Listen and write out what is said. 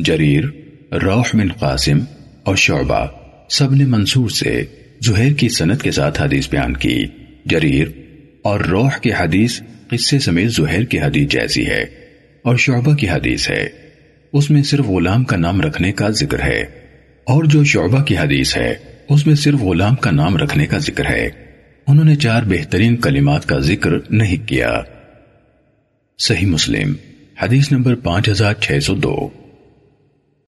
جریر، روح بن قاسم اور شعبہ سب نے منصور سے زہیر کی سنت کے ساتھ حدیث بیان کی۔ جریر اور روح کی حدیث قصے سمیت زہیر کی حدیث جیسی ہے اور شعبہ کی حدیث ہے۔ اس میں صرف غلام کا نام رکھنے کا ذکر ہے۔ اور جو شعبہ کی حدیث ہے، اس میں صرف غلام کا نام رکھنے کا ذکر ہے۔ انہوں نے چار بہترین کلمات کا ذکر نہیں کیا۔ صحیح مسلم، حدیث نمبر پانچ ہزار چھ سو دو۔